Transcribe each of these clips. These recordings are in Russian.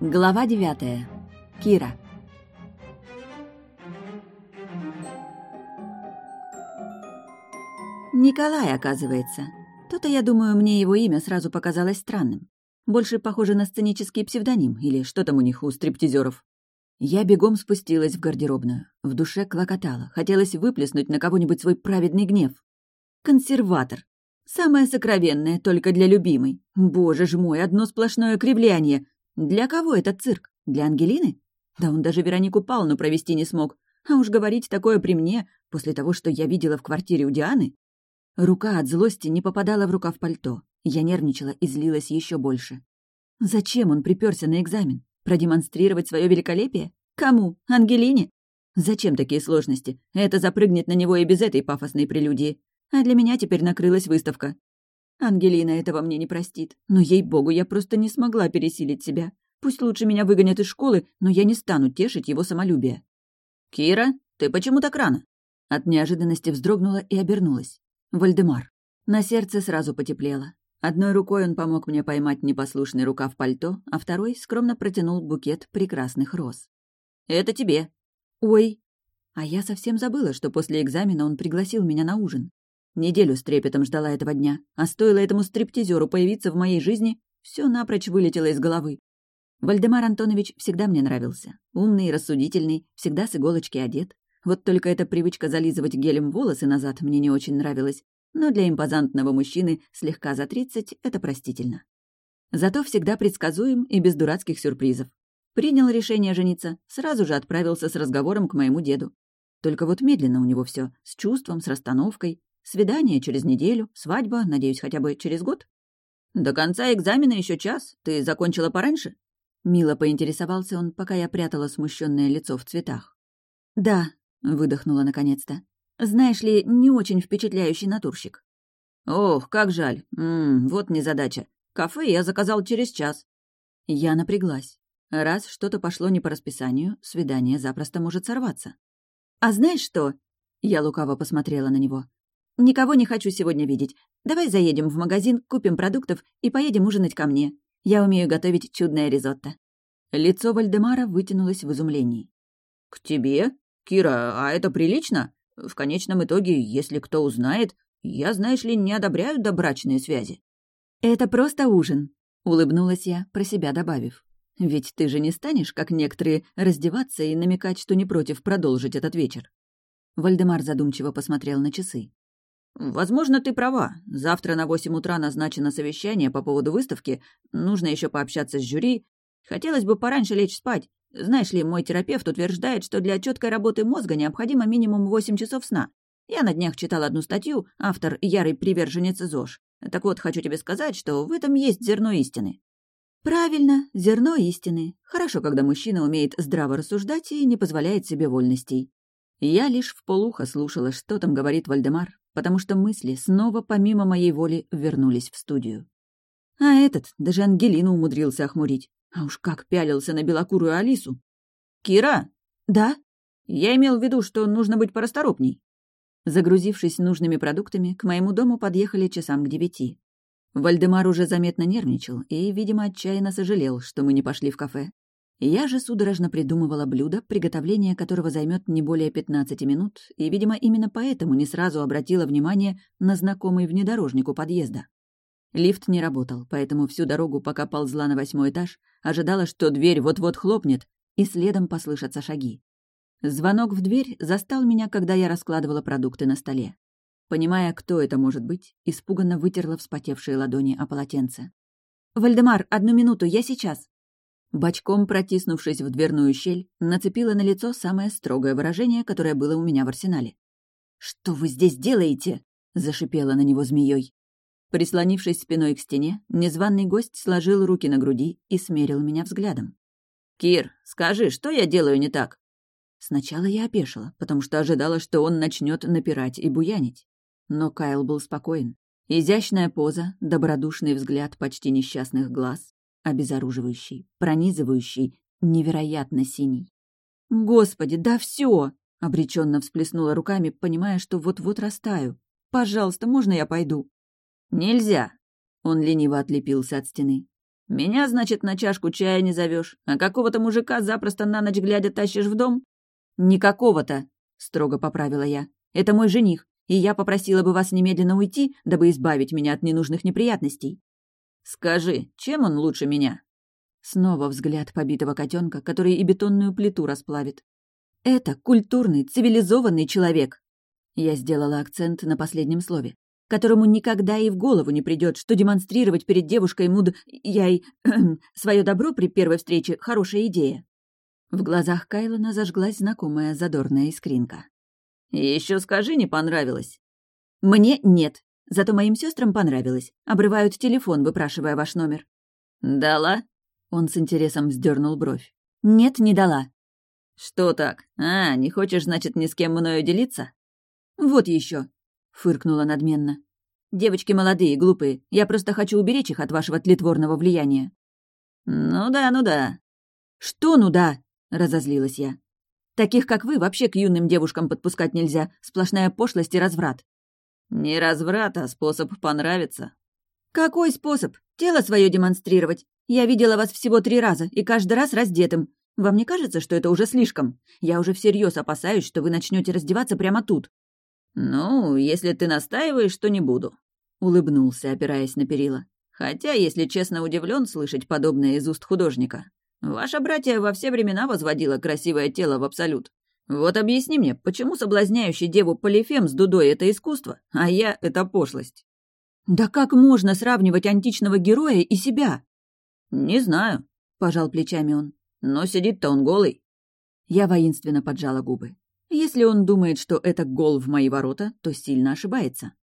Глава девятая. Кира. Николай, оказывается. То-то, я думаю, мне его имя сразу показалось странным. Больше похоже на сценический псевдоним или что там у них у стриптизеров. Я бегом спустилась в гардеробную. В душе клокотала. Хотелось выплеснуть на кого-нибудь свой праведный гнев. Консерватор. Самое сокровенное только для любимой. Боже ж мой, одно сплошное кривляние. Для кого этот цирк? Для Ангелины? Да он даже Веронику Павловну провести не смог. А уж говорить такое при мне, после того, что я видела в квартире у Дианы. Рука от злости не попадала в рукав пальто. Я нервничала и злилась еще больше. Зачем он приперся на экзамен? Продемонстрировать свое великолепие? Кому? Ангелине? Зачем такие сложности? Это запрыгнет на него и без этой пафосной прелюдии. А для меня теперь накрылась выставка. Ангелина этого мне не простит. Но, ей-богу, я просто не смогла пересилить себя. Пусть лучше меня выгонят из школы, но я не стану тешить его самолюбие. «Кира, ты почему так рано?» От неожиданности вздрогнула и обернулась. Вальдемар. На сердце сразу потеплело. Одной рукой он помог мне поймать непослушный рукав пальто, а второй скромно протянул букет прекрасных роз. «Это тебе». «Ой». А я совсем забыла, что после экзамена он пригласил меня на ужин. Неделю с трепетом ждала этого дня, а стоило этому стриптизеру появиться в моей жизни, все напрочь вылетело из головы. Вальдемар Антонович всегда мне нравился. Умный рассудительный, всегда с иголочки одет. Вот только эта привычка зализывать гелем волосы назад мне не очень нравилась, но для импозантного мужчины слегка за тридцать это простительно. Зато всегда предсказуем и без дурацких сюрпризов. Принял решение жениться, сразу же отправился с разговором к моему деду. Только вот медленно у него все, с чувством, с расстановкой, Свидание через неделю, свадьба, надеюсь, хотя бы через год. До конца экзамена еще час. Ты закончила пораньше? Мило поинтересовался он, пока я прятала смущенное лицо в цветах. Да, выдохнула наконец-то. Знаешь ли, не очень впечатляющий натурщик. Ох, как жаль. М -м, вот незадача. Кафе я заказал через час. Я напряглась. Раз что-то пошло не по расписанию, свидание запросто может сорваться. «А знаешь что?» Я лукаво посмотрела на него. «Никого не хочу сегодня видеть. Давай заедем в магазин, купим продуктов и поедем ужинать ко мне. Я умею готовить чудное ризотто». Лицо Вальдемара вытянулось в изумлении. «К тебе? Кира, а это прилично? В конечном итоге, если кто узнает, я, знаешь ли, не одобряю добрачные связи». «Это просто ужин», — улыбнулась я, про себя добавив. «Ведь ты же не станешь, как некоторые, раздеваться и намекать, что не против продолжить этот вечер». Вальдемар задумчиво посмотрел на часы. «Возможно, ты права. Завтра на восемь утра назначено совещание по поводу выставки. Нужно еще пообщаться с жюри. Хотелось бы пораньше лечь спать. Знаешь ли, мой терапевт утверждает, что для четкой работы мозга необходимо минимум восемь часов сна. Я на днях читал одну статью, автор — ярый приверженец ЗОЖ. Так вот, хочу тебе сказать, что в этом есть зерно истины. Правильно, зерно истины. Хорошо, когда мужчина умеет здраво рассуждать и не позволяет себе вольностей. Я лишь вполуха слушала, что там говорит Вальдемар, потому что мысли снова помимо моей воли вернулись в студию. А этот даже Ангелину умудрился охмурить. А уж как пялился на белокурую Алису. «Кира!» «Да?» «Я имел в виду, что нужно быть порасторопней». Загрузившись нужными продуктами, к моему дому подъехали часам к девяти. Вальдемар уже заметно нервничал и, видимо, отчаянно сожалел, что мы не пошли в кафе. Я же судорожно придумывала блюдо, приготовление которого займет не более 15 минут, и, видимо, именно поэтому не сразу обратила внимание на знакомый внедорожник у подъезда. Лифт не работал, поэтому всю дорогу, пока ползла на восьмой этаж, ожидала, что дверь вот-вот хлопнет, и следом послышатся шаги. Звонок в дверь застал меня, когда я раскладывала продукты на столе. Понимая, кто это может быть, испуганно вытерла вспотевшие ладони о полотенце. «Вальдемар, одну минуту, я сейчас!» Бочком протиснувшись в дверную щель, нацепила на лицо самое строгое выражение, которое было у меня в арсенале. «Что вы здесь делаете?» — зашипела на него змеей. Прислонившись спиной к стене, незваный гость сложил руки на груди и смерил меня взглядом. «Кир, скажи, что я делаю не так?» Сначала я опешила, потому что ожидала, что он начнет напирать и буянить. Но Кайл был спокоен. Изящная поза, добродушный взгляд почти несчастных глаз, обезоруживающий, пронизывающий, невероятно синий. «Господи, да все! обреченно всплеснула руками, понимая, что вот-вот растаю. «Пожалуйста, можно я пойду?» «Нельзя!» Он лениво отлепился от стены. Меня, значит, на чашку чая не зовешь, а какого-то мужика запросто на ночь глядя тащишь в дом? Не какого-то, строго поправила я. Это мой жених, и я попросила бы вас немедленно уйти, дабы избавить меня от ненужных неприятностей. Скажи, чем он лучше меня? Снова взгляд побитого котенка, который и бетонную плиту расплавит. Это культурный, цивилизованный человек. Я сделала акцент на последнем слове которому никогда и в голову не придет, что демонстрировать перед девушкой муд... яй... свое добро при первой встрече — хорошая идея. В глазах Кайлона зажглась знакомая задорная искринка. Еще скажи, не понравилось?» «Мне нет. Зато моим сестрам понравилось. Обрывают телефон, выпрашивая ваш номер». «Дала?» Он с интересом вздернул бровь. «Нет, не дала». «Что так? А, не хочешь, значит, ни с кем мною делиться?» «Вот еще фыркнула надменно. «Девочки молодые, глупые. Я просто хочу уберечь их от вашего тлетворного влияния». «Ну да, ну да». «Что ну да?» — разозлилась я. «Таких, как вы, вообще к юным девушкам подпускать нельзя. Сплошная пошлость и разврат». «Не разврат, а способ понравиться». «Какой способ? Тело свое демонстрировать. Я видела вас всего три раза, и каждый раз раздетым. Вам не кажется, что это уже слишком? Я уже всерьез опасаюсь, что вы начнете раздеваться прямо тут». «Ну, если ты настаиваешь, то не буду», — улыбнулся, опираясь на перила. «Хотя, если честно, удивлен слышать подобное из уст художника. Ваша братья во все времена возводила красивое тело в абсолют. Вот объясни мне, почему соблазняющий деву Полифем с дудой — это искусство, а я — это пошлость?» «Да как можно сравнивать античного героя и себя?» «Не знаю», — пожал плечами он. «Но сидит-то он голый». Я воинственно поджала губы. Если он думает, что это гол в мои ворота, то сильно ошибается.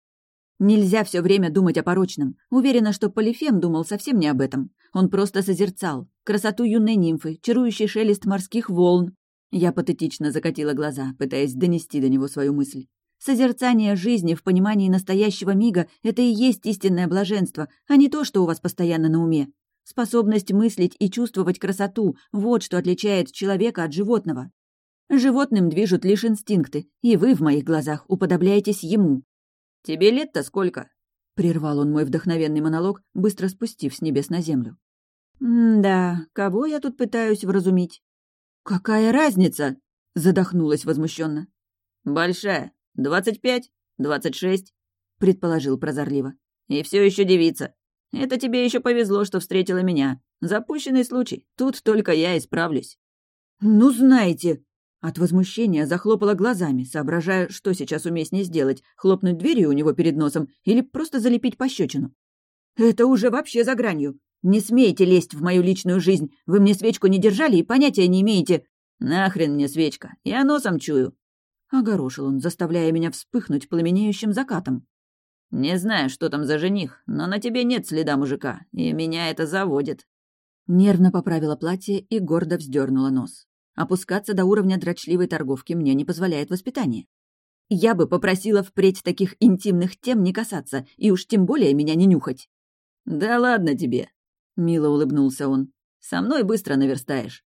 Нельзя все время думать о порочном. Уверена, что Полифем думал совсем не об этом. Он просто созерцал. Красоту юной нимфы, чарующий шелест морских волн. Я патетично закатила глаза, пытаясь донести до него свою мысль. Созерцание жизни в понимании настоящего мига — это и есть истинное блаженство, а не то, что у вас постоянно на уме. Способность мыслить и чувствовать красоту — вот что отличает человека от животного. Животным движут лишь инстинкты, и вы в моих глазах уподобляетесь ему. «Тебе лет-то сколько?» — прервал он мой вдохновенный монолог, быстро спустив с небес на землю. «Да, кого я тут пытаюсь вразумить?» «Какая разница?» — задохнулась возмущенно. «Большая. Двадцать пять? Двадцать шесть?» — предположил прозорливо. «И все еще девица. Это тебе еще повезло, что встретила меня. Запущенный случай. Тут только я исправлюсь». «Ну, знаете», от возмущения захлопала глазами, соображая, что сейчас уместнее сделать — хлопнуть дверью у него перед носом или просто залепить пощечину. «Это уже вообще за гранью. Не смейте лезть в мою личную жизнь. Вы мне свечку не держали и понятия не имеете». «Нахрен мне свечка. Я носом чую». Огорошил он, заставляя меня вспыхнуть пламенеющим закатом. «Не знаю, что там за жених, но на тебе нет следа мужика, и меня это заводит». Нервно поправила платье и гордо вздернула нос. Опускаться до уровня дрочливой торговки мне не позволяет воспитание. Я бы попросила впредь таких интимных тем не касаться, и уж тем более меня не нюхать. «Да ладно тебе», — мило улыбнулся он. «Со мной быстро наверстаешь».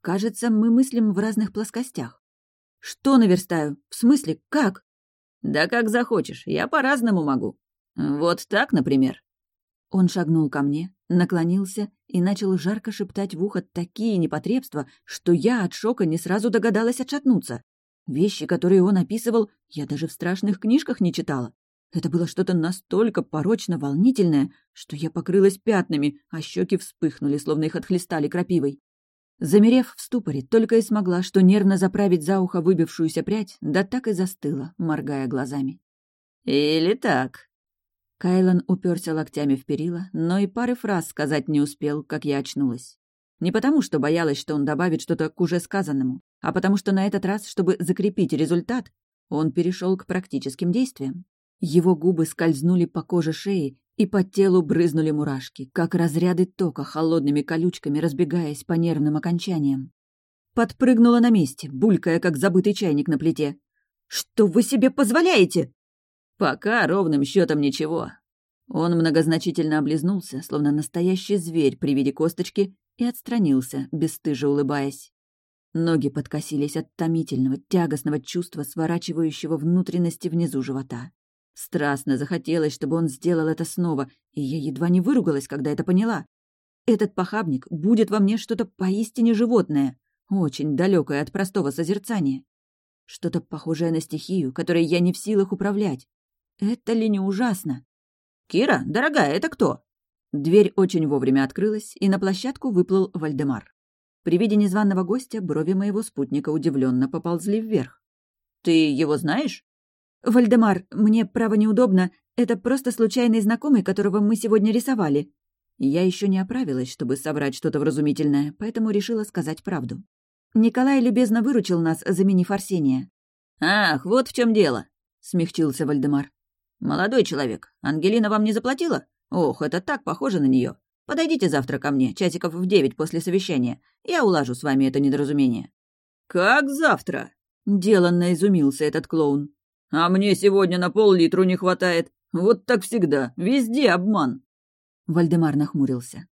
Кажется, мы мыслим в разных плоскостях. «Что наверстаю? В смысле, как?» «Да как захочешь, я по-разному могу. Вот так, например». Он шагнул ко мне, наклонился и начал жарко шептать в ухо такие непотребства, что я от шока не сразу догадалась отшатнуться. Вещи, которые он описывал, я даже в страшных книжках не читала. Это было что-то настолько порочно волнительное, что я покрылась пятнами, а щеки вспыхнули, словно их отхлестали крапивой. Замерев в ступоре, только и смогла, что нервно заправить за ухо выбившуюся прядь, да так и застыла, моргая глазами. «Или так», Кайлан уперся локтями в перила, но и пары фраз сказать не успел, как я очнулась. Не потому, что боялась, что он добавит что-то к уже сказанному, а потому что на этот раз, чтобы закрепить результат, он перешел к практическим действиям. Его губы скользнули по коже шеи, и по телу брызнули мурашки, как разряды тока холодными колючками, разбегаясь по нервным окончаниям. Подпрыгнула на месте, булькая, как забытый чайник на плите. «Что вы себе позволяете?» Пока ровным счетом ничего. Он многозначительно облизнулся, словно настоящий зверь при виде косточки, и отстранился, бесстыже улыбаясь. Ноги подкосились от томительного, тягостного чувства, сворачивающего внутренности внизу живота. Страстно захотелось, чтобы он сделал это снова, и я едва не выругалась, когда это поняла. Этот похабник будит во мне что-то поистине животное, очень далекое от простого созерцания. Что-то похожее на стихию, которой я не в силах управлять. Это ли не ужасно? «Кира, дорогая, это кто?» Дверь очень вовремя открылась, и на площадку выплыл Вальдемар. При виде незваного гостя брови моего спутника удивленно поползли вверх. «Ты его знаешь?» «Вальдемар, мне, право, неудобно. Это просто случайный знакомый, которого мы сегодня рисовали». Я еще не оправилась, чтобы соврать что-то вразумительное, поэтому решила сказать правду. Николай любезно выручил нас, заменив Арсения. «Ах, вот в чем дело», — смягчился Вальдемар. «Молодой человек, Ангелина вам не заплатила? Ох, это так похоже на нее. Подойдите завтра ко мне, часиков в девять после совещания. Я улажу с вами это недоразумение». «Как завтра?» — деланно изумился этот клоун. «А мне сегодня на пол-литру не хватает. Вот так всегда. Везде обман». Вальдемар нахмурился.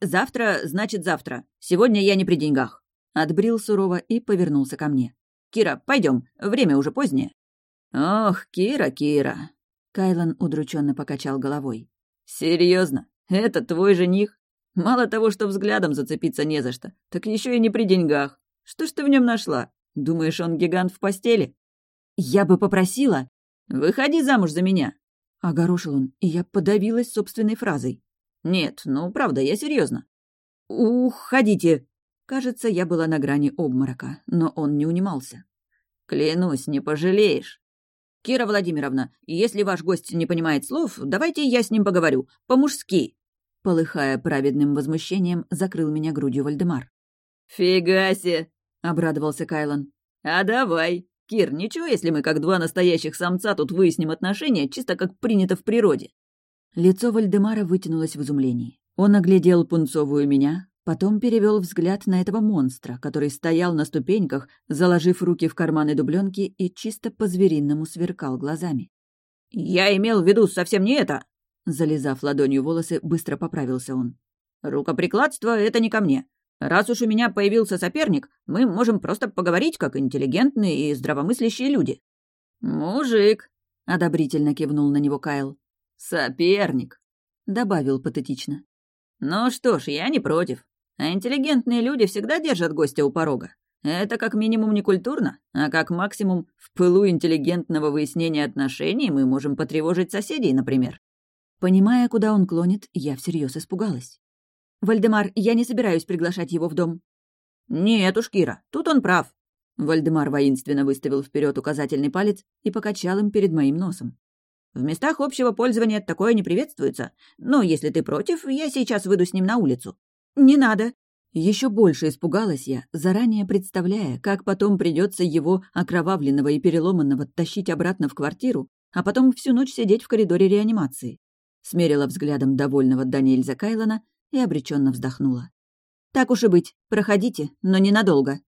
«Завтра, значит, завтра. Сегодня я не при деньгах». Отбрил сурово и повернулся ко мне. «Кира, пойдем. Время уже позднее». «Ох, Кира, Кира!» Кайлан удрученно покачал головой. Серьезно? Это твой жених? Мало того, что взглядом зацепиться не за что, так еще и не при деньгах. Что ж ты в нем нашла? Думаешь, он гигант в постели? Я бы попросила. Выходи замуж за меня. Огорошил он, и я подавилась собственной фразой. Нет, ну правда, я серьезно. Уходите. Кажется, я была на грани обморока, но он не унимался. Клянусь, не пожалеешь. «Кира Владимировна, если ваш гость не понимает слов, давайте я с ним поговорю. По-мужски!» Полыхая праведным возмущением, закрыл меня грудью Вальдемар. «Фига себе!» — обрадовался Кайлан. «А давай! Кир, ничего, если мы как два настоящих самца тут выясним отношения, чисто как принято в природе?» Лицо Вальдемара вытянулось в изумлении. Он оглядел пунцовую меня, Потом перевел взгляд на этого монстра, который стоял на ступеньках, заложив руки в карманы дубленки и чисто по-звериному сверкал глазами. «Я имел в виду совсем не это!» Залезав ладонью волосы, быстро поправился он. «Рукоприкладство — это не ко мне. Раз уж у меня появился соперник, мы можем просто поговорить, как интеллигентные и здравомыслящие люди». «Мужик!» — одобрительно кивнул на него Кайл. «Соперник!» — добавил патетично. «Ну что ж, я не против. А интеллигентные люди всегда держат гостя у порога. Это как минимум не культурно, а как максимум в пылу интеллигентного выяснения отношений мы можем потревожить соседей, например. Понимая, куда он клонит, я всерьез испугалась. «Вальдемар, я не собираюсь приглашать его в дом». «Нет уж, Кира, тут он прав». Вальдемар воинственно выставил вперед указательный палец и покачал им перед моим носом. «В местах общего пользования такое не приветствуется. Но если ты против, я сейчас выйду с ним на улицу. «Не надо!» Еще больше испугалась я, заранее представляя, как потом придется его окровавленного и переломанного тащить обратно в квартиру, а потом всю ночь сидеть в коридоре реанимации. Смерила взглядом довольного Даниэльза Кайлона и обреченно вздохнула. «Так уж и быть, проходите, но ненадолго».